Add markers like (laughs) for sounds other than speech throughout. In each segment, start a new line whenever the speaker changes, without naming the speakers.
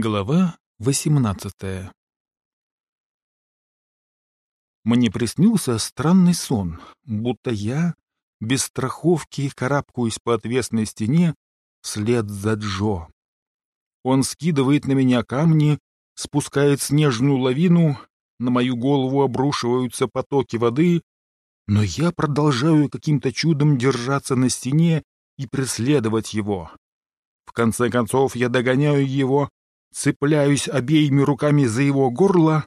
Глава восемнадцатая Мне приснился странный сон, будто я, без страховки, карабкаюсь по отвесной стене вслед за Джо. Он скидывает на меня камни, спускает снежную лавину, на мою голову обрушиваются потоки воды, но я продолжаю каким-то чудом держаться на стене и преследовать его. В конце концов я догоняю его, цепляюсь обеими руками за его горло,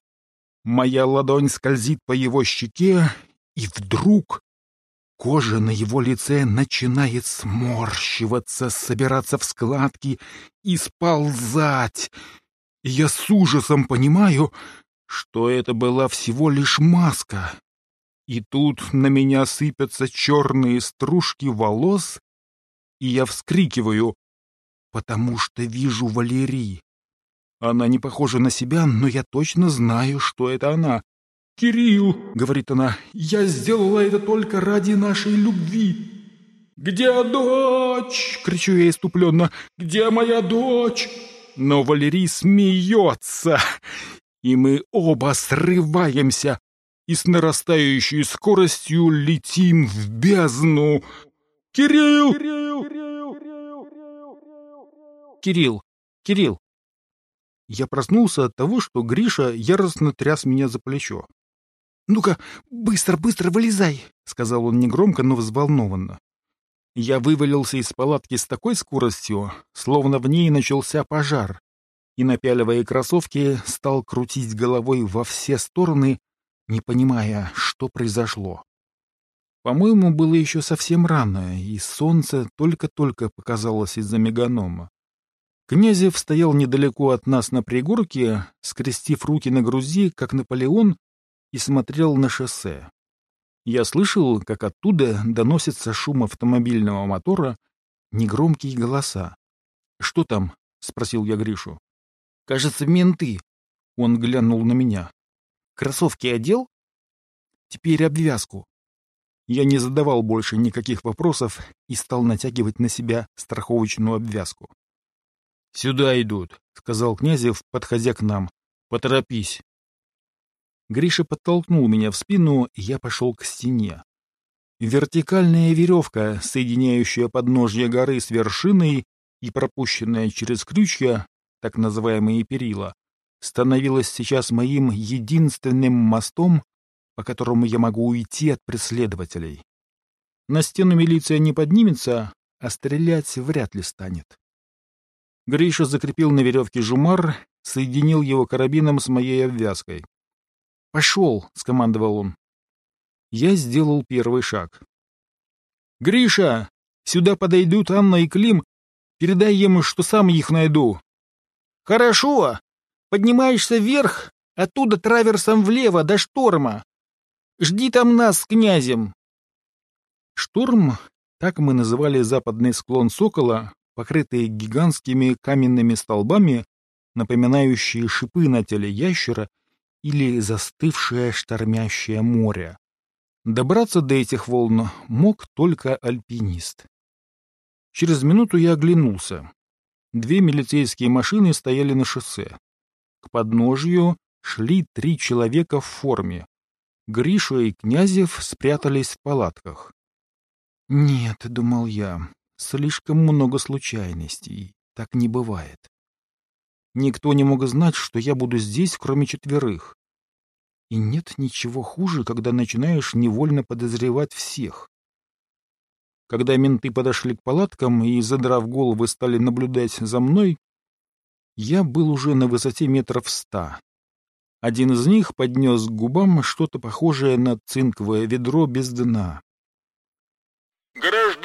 моя ладонь скользит по его щеке, и вдруг кожа на его лице начинает сморщиваться, собираться в складки и сползать. Я с ужасом понимаю, что это была всего лишь маска. И тут на меня сыпятся черные стружки волос, и я вскрикиваю, потому что вижу Валерий. Она не похожа на себя, но я точно знаю, что это она. «Кирилл», — говорит она, — «я сделала это только ради нашей любви». «Где дочь?» — кричу я иступленно. «Где моя дочь?» Но Валерий смеется, и мы оба срываемся и с нарастающей скоростью летим в бездну. «Кирилл!» «Кирилл! Кирилл!» Я проснулся от того, что Гриша яростно тряс меня за плечо. «Ну-ка, быстро, быстро вылезай!» — сказал он негромко, но взволнованно. Я вывалился из палатки с такой скоростью, словно в ней начался пожар, и, напяливая кроссовки, стал крутить головой во все стороны, не понимая, что произошло. По-моему, было еще совсем рано, и солнце только-только показалось из-за меганома. Князев стоял недалеко от нас на пригорке, скрестив руки на грузи, как Наполеон, и смотрел на шоссе. Я слышал, как оттуда доносится шум автомобильного мотора, негромкие голоса. «Что там?» — спросил я Гришу. «Кажется, менты». Он глянул на меня. «Кроссовки одел?» «Теперь обвязку». Я не задавал больше никаких вопросов и стал натягивать на себя страховочную обвязку. «Сюда идут», — сказал Князев, подходя к нам. «Поторопись». Гриша подтолкнул меня в спину, и я пошел к стене. Вертикальная веревка, соединяющая подножье горы с вершиной и пропущенная через крючья, так называемые перила, становилась сейчас моим единственным мостом, по которому я могу уйти от преследователей. На стену милиция не поднимется, а стрелять вряд ли станет. Гриша закрепил на веревке жумар, соединил его карабином с моей обвязкой. «Пошел!» — скомандовал он. Я сделал первый шаг. «Гриша! Сюда подойдут Анна и Клим. Передай ему, что сам их найду». «Хорошо! Поднимаешься вверх, оттуда траверсом влево до шторма. Жди там нас с князем». Шторм, так мы называли западный склон Сокола, покрытые гигантскими каменными столбами, напоминающие шипы на теле ящера или застывшее штормящее море. Добраться до этих волн мог только альпинист. Через минуту я оглянулся. Две милицейские машины стояли на шоссе. К подножью шли три человека в форме. Гриша и Князев спрятались в палатках. «Нет», — думал я, Слишком много случайностей. Так не бывает. Никто не мог знать, что я буду здесь, кроме четверых. И нет ничего хуже, когда начинаешь невольно подозревать всех. Когда менты подошли к палаткам и, задрав головы, стали наблюдать за мной, я был уже на высоте метров ста. Один из них поднес к губам что-то похожее на цинковое ведро без дна.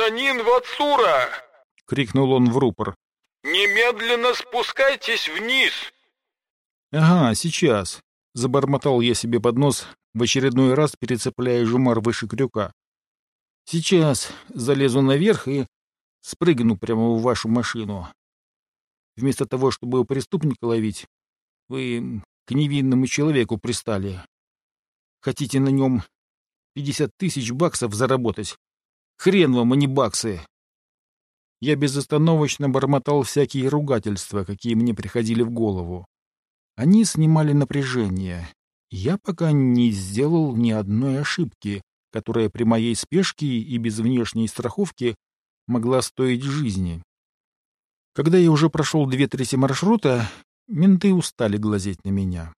«Гражданин Вацура!»
— крикнул он в рупор.
«Немедленно спускайтесь вниз!»
«Ага, сейчас!» — забормотал я себе под нос, в очередной раз перецепляя жумар выше крюка. «Сейчас залезу наверх и спрыгну прямо в вашу машину. Вместо того, чтобы преступника ловить, вы к невинному человеку пристали. Хотите на нем пятьдесят тысяч баксов заработать? Хрен вам, а не баксы. Я безостановочно бормотал всякие ругательства, какие мне приходили в голову. Они снимали напряжение. Я пока не сделал ни одной ошибки, которая при моей спешке и без внешней страховки могла стоить жизни. Когда я уже прошел две трети маршрута, менты устали глазеть на меня.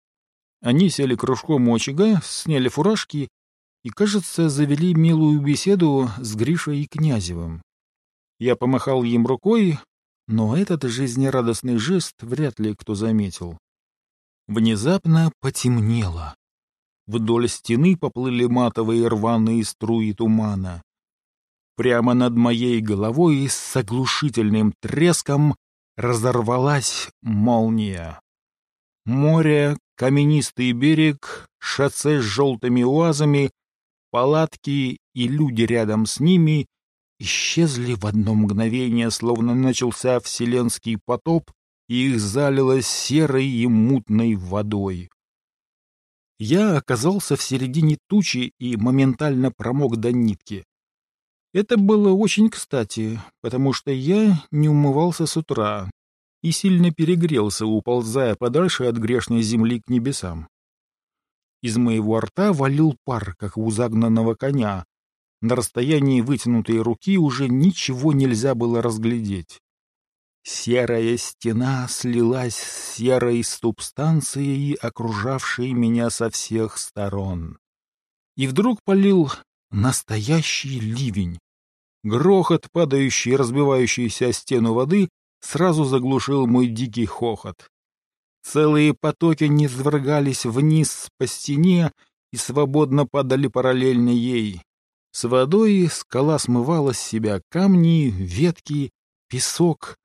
Они сели кружком у очага, сняли фуражки и, кажется, завели милую беседу с Гришей и Князевым. Я помахал им рукой, но этот жизнерадостный жест вряд ли кто заметил. Внезапно потемнело. Вдоль стены поплыли матовые рваные струи тумана. Прямо над моей головой с оглушительным треском разорвалась молния. Море, каменистый берег, шоссе с желтыми уазами, палатки и люди рядом с ними исчезли в одно мгновение, словно начался вселенский потоп, и их залило серой и мутной водой. Я оказался в середине тучи и моментально промок до нитки. Это было очень кстати, потому что я не умывался с утра и сильно перегрелся, уползая подальше от грешной земли к небесам. Из моего рта валил пар, как у загнанного коня. На расстоянии вытянутой руки уже ничего нельзя было разглядеть. Серая стена слилась с серой субстанцией, окружавшей меня со всех сторон. И вдруг полил настоящий ливень. Грохот, падающий и разбивающийся о стену воды, сразу заглушил мой дикий хохот. Целые потоки низвергались вниз по стене и свободно падали параллельно ей. С водой скала смывала с себя камни, ветки, песок,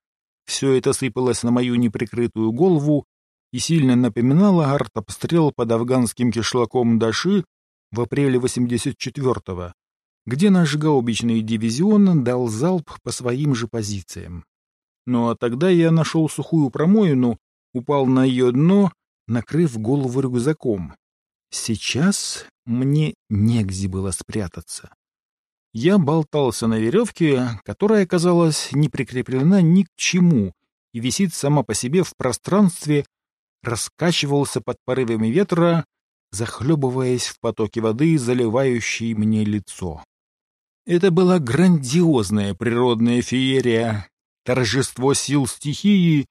все это сыпалось на мою неприкрытую голову и сильно напоминало артобстрел под афганским кишлаком Даши в апреле 84-го, где наш гаубичный дивизион дал залп по своим же позициям. Ну а тогда я нашел сухую промоину, упал на ее дно, накрыв голову рюкзаком. Сейчас мне негде было спрятаться. Я болтался на веревке, которая, казалось, не прикреплена ни к чему и висит сама по себе в пространстве, раскачивался под порывами ветра, захлебываясь в потоке воды, заливающей мне лицо. Это была грандиозная природная феерия, торжество сил стихии,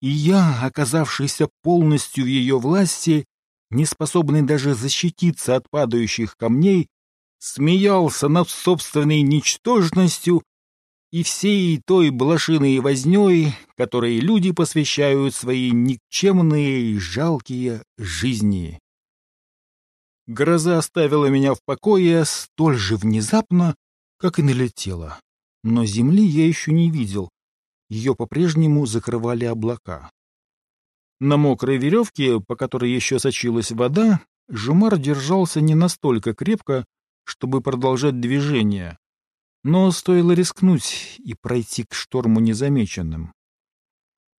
и я, оказавшийся полностью в ее власти, не способный даже защититься от падающих камней, смеялся над собственной ничтожностью и всей той блошиной вознёй, которой люди посвящают свои никчемные и жалкие жизни. Гроза оставила меня в покое столь же внезапно, как и налетела. Но земли я еще не видел. Ее по-прежнему закрывали облака. На мокрой веревке, по которой еще сочилась вода, Жумар держался не настолько крепко, чтобы продолжать движение, но стоило рискнуть и пройти к шторму незамеченным.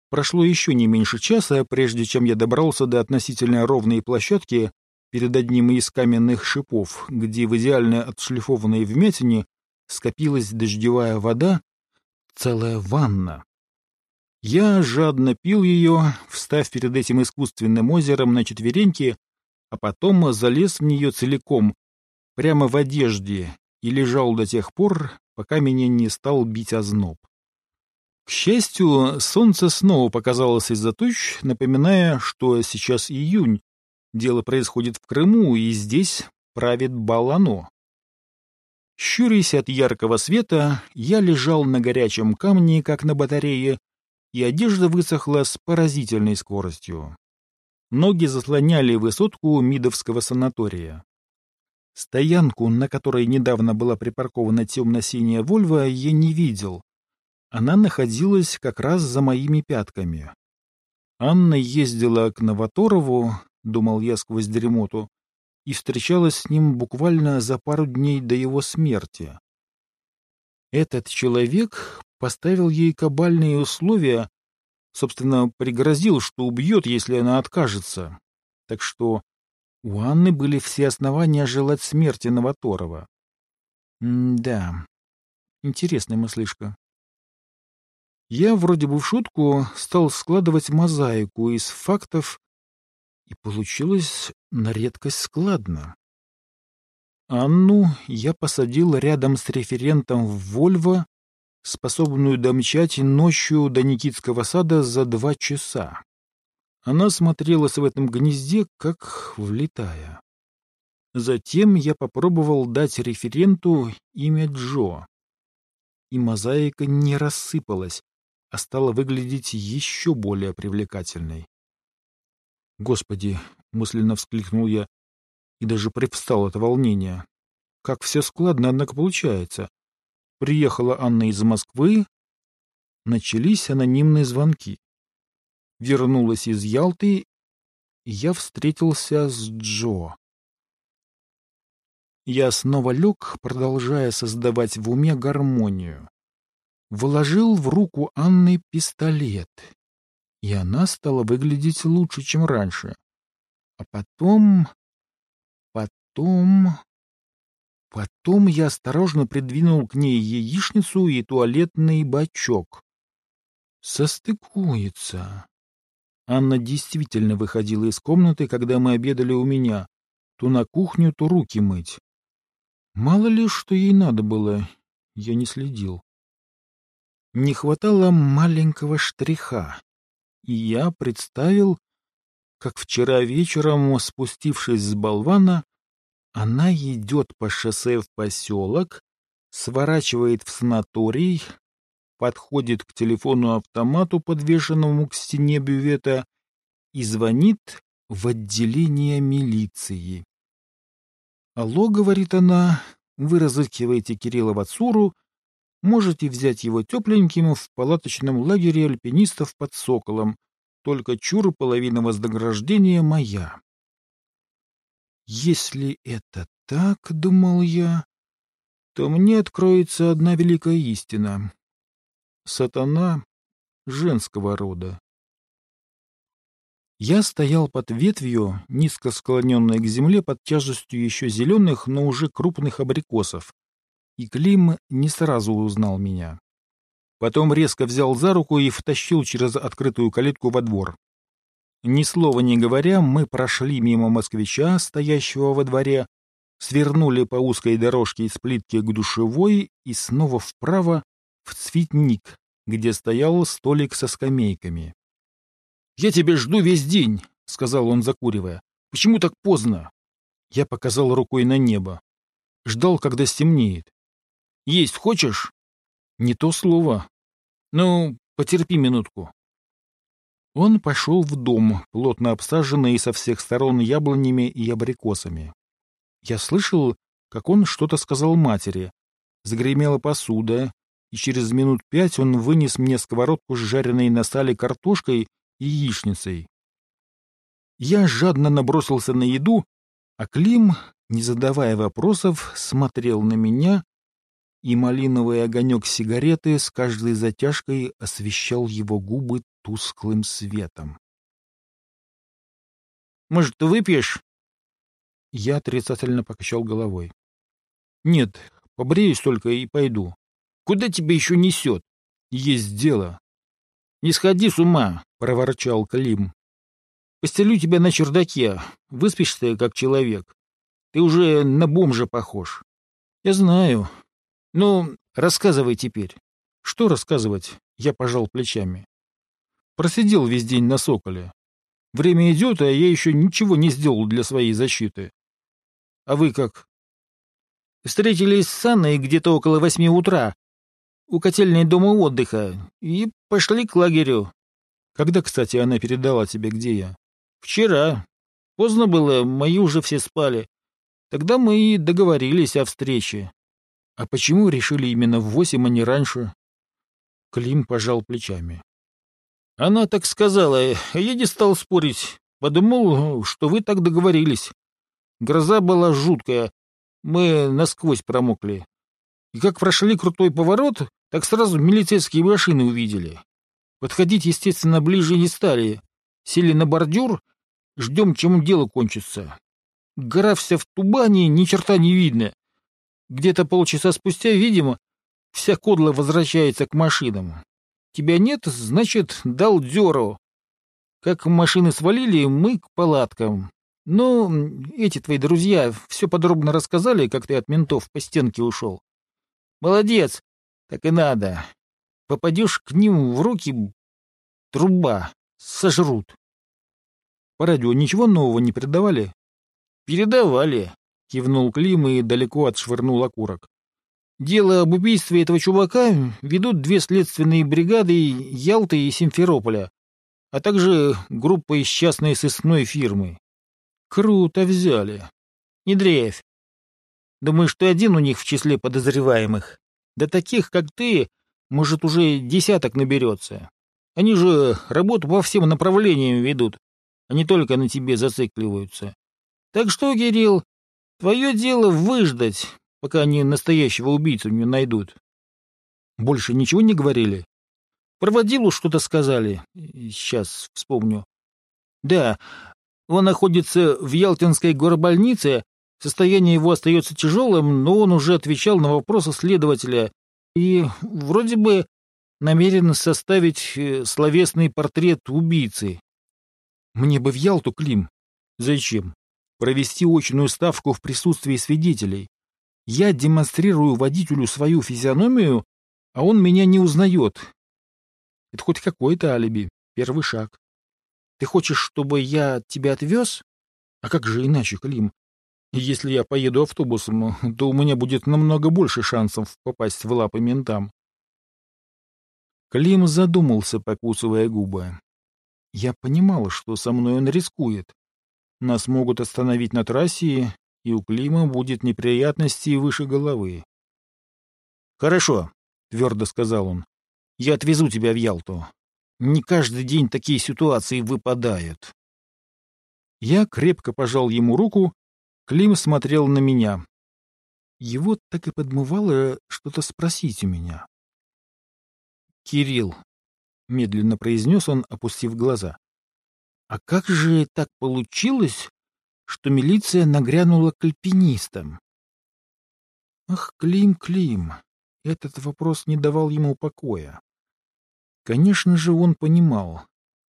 Прошло еще не меньше часа, прежде чем я добрался до относительно ровной площадки перед одним из каменных шипов, где в идеально отшлифованной вмятине скопилась дождевая вода, целая ванна. Я жадно пил ее, встав перед этим искусственным озером на четвереньки, а потом залез в нее целиком, прямо в одежде и лежал до тех пор, пока меня не стал бить озноб. К счастью, солнце снова показалось из-за туч, напоминая, что сейчас июнь, дело происходит в Крыму, и здесь правит Балано. Щурясь от яркого света, я лежал на горячем камне, как на батарее, и одежда высохла с поразительной скоростью. Ноги заслоняли высотку Мидовского санатория. Стоянку, на которой недавно была припаркована темно-синяя «Вольво», я не видел. Она находилась как раз за моими пятками. Анна ездила к Новоторову, думал я сквозь дремоту, и встречалась с ним буквально за пару дней до его смерти. Этот человек поставил ей кабальные условия, собственно, пригрозил, что убьет, если она откажется. Так что у Анны были все основания желать смерти Новоторова. Да, интересная мыслишка. Я вроде бы в шутку стал складывать мозаику из фактов, и получилось на редкость складно. Анну я посадил рядом с референтом в «Вольво», способную домчать ночью до Никитского сада за два часа. Она смотрелась в этом гнезде, как влетая. Затем я попробовал дать референту имя Джо. И мозаика не рассыпалась, а стала выглядеть еще более привлекательной. «Господи!» — мысленно вскликнул я, и даже привстал от волнения. «Как все складно, однако, получается. Приехала Анна из Москвы, начались анонимные звонки. Вернулась из Ялты, и я встретился с Джо. Я снова лег, продолжая создавать в уме гармонию. Вложил в руку Анны пистолет, и она стала выглядеть лучше, чем раньше. А потом... потом... Потом я осторожно придвинул к ней яичницу и туалетный бачок. Состыкуется. Анна действительно выходила из комнаты, когда мы обедали у меня. То на кухню, то руки мыть. Мало ли, что ей надо было, я не следил. Не хватало маленького штриха, я представил, как вчера вечером, спустившись с болвана, она идет по шоссе в поселок, сворачивает в санаторий, подходит к телефону-автомату, подвешенному к стене бювета, и звонит в отделение милиции. «Алло», — говорит она, — «вы разыскиваете Кирилла Вацуру, можете взять его тепленьким в палаточном лагере альпинистов под Соколом, только чур половина вознаграждения моя». Если это так, — думал я, — то мне откроется одна великая истина. Сатана женского рода. Я стоял под ветвью, низко склоненной к земле под тяжестью еще зеленых, но уже крупных абрикосов, и Клим не сразу узнал меня. Потом резко взял за руку и втащил через открытую калитку во двор. Ни слова не говоря, мы прошли мимо москвича, стоящего во дворе, свернули по узкой дорожке из плитки к душевой и снова вправо в цветник, где стоял столик со скамейками. «Я тебя жду весь день», — сказал он, закуривая. «Почему так поздно?» Я показал рукой на небо. Ждал, когда стемнеет. «Есть хочешь?» «Не то слово. Ну, потерпи минутку». Он пошел в дом, плотно обсаженный со всех сторон яблонями и абрикосами. Я слышал, как он что-то сказал матери. Загремела посуда, и через минут пять он вынес мне сковородку с жареной на сале картошкой и яичницей. Я жадно набросился на еду, а Клим, не задавая вопросов, смотрел на меня, и малиновый огонек сигареты с каждой затяжкой освещал его губы тусклым светом. «Может, ты выпьешь?» Я отрицательно покачал головой. «Нет, побреюсь только и пойду. Куда тебя еще несет? Есть дело». «Не сходи с ума», — проворчал Клим. «Постелю тебя на чердаке. Выспишься, как человек. Ты уже на бомжа похож». «Я знаю. Ну, рассказывай теперь». «Что рассказывать?» — я пожал плечами. Просидел весь день на Соколе. Время идет, а я еще ничего не сделал для своей защиты. А вы как? Встретились с Анной где-то около восьми утра у котельной дома отдыха и пошли к лагерю. Когда, кстати, она передала тебе, где я? Вчера. Поздно было, мои уже все спали. Тогда мы и договорились о встрече. А почему решили именно в восемь, а не раньше? Клим пожал плечами. Она так сказала, я не стал спорить. Подумал, что вы так договорились. Гроза была жуткая. Мы насквозь промокли. И как прошли крутой поворот, так сразу милицейские машины увидели. Подходить, естественно, ближе не стали. Сели на бордюр, ждем, чем дело кончится. Гора вся в тубане, ни черта не видно. Где-то полчаса спустя, видимо, вся кодла возвращается к машинам. тебя нет, значит, дал дёру. Как машины свалили, мы к палаткам. Ну, эти твои друзья все подробно рассказали, как ты от ментов по стенке ушел. Молодец, так и надо. Попадешь к ним в руки — труба, сожрут. По радио ничего нового не передавали? Передавали, кивнул Клим и далеко отшвырнул окурок. Дело об убийстве этого чувака ведут две следственные бригады Ялты и Симферополя, а также группа из частной сыскной фирмы. Круто взяли. Не дрейфь. Думаешь, ты один у них в числе подозреваемых? Да таких, как ты, может, уже десяток наберется. Они же работу по всем направлениям ведут, а не только на тебе зацикливаются. Так что, Кирилл, твое дело выждать, пока они настоящего убийцу не найдут. Больше ничего не говорили? Проводилу что-то сказали. Сейчас вспомню. Да, он находится в Ялтинской горбольнице, состояние его остается тяжелым, но он уже отвечал на вопросы следователя и вроде бы намерен составить э, словесный портрет убийцы. Мне бы в Ялту, Клим. Зачем? Провести очную ставку в присутствии свидетелей. Я демонстрирую водителю свою физиономию, а он меня не узнает. Это хоть какое-то алиби, первый шаг. Ты хочешь, чтобы я тебя отвез? А как же иначе, Клим? Если я поеду автобусом, то у меня будет намного больше шансов попасть в лапы ментам. Клим задумался, покусывая губы. Я понимал, что со мной он рискует. Нас могут остановить на трассе, и у Клима будет неприятности выше головы. «Хорошо», — твердо сказал он. «Я отвезу тебя в Ялту. Не каждый день такие ситуации выпадают». Я крепко пожал ему руку, Клим смотрел на меня. Его так и подмывало что-то спросить у меня. «Кирилл», — медленно произнес он, опустив глаза, — «а как же так получилось, что милиция нагрянула к альпинистам. Ах, Клим, Клим, этот вопрос не давал ему покоя. Конечно же, он понимал.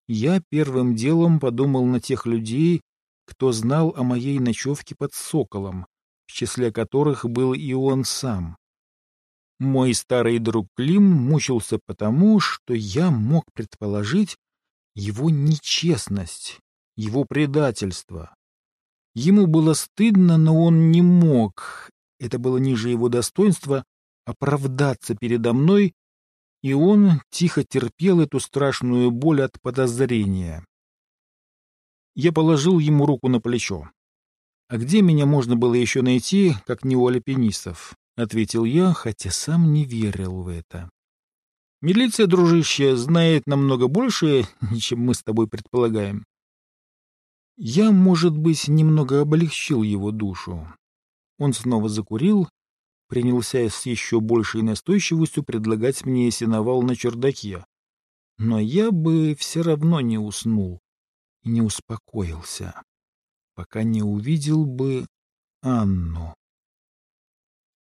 Я первым делом подумал на тех людей, кто знал о моей ночевке под Соколом, в числе которых был и он сам. Мой старый друг Клим мучился потому, что я мог предположить его нечестность, его предательство. Ему было стыдно, но он не мог, это было ниже его достоинства, оправдаться передо мной, и он тихо терпел эту страшную боль от подозрения. Я положил ему руку на плечо. «А где меня можно было еще найти, как не у альпинистов?» — ответил я, хотя сам не верил в это. «Милиция, дружище, знает намного больше, (laughs) чем мы с тобой предполагаем. Я, может быть, немного облегчил его душу. Он снова закурил, принялся с еще большей настойчивостью предлагать мне сеновал на чердаке. Но я бы все равно не уснул и не успокоился, пока не увидел бы Анну.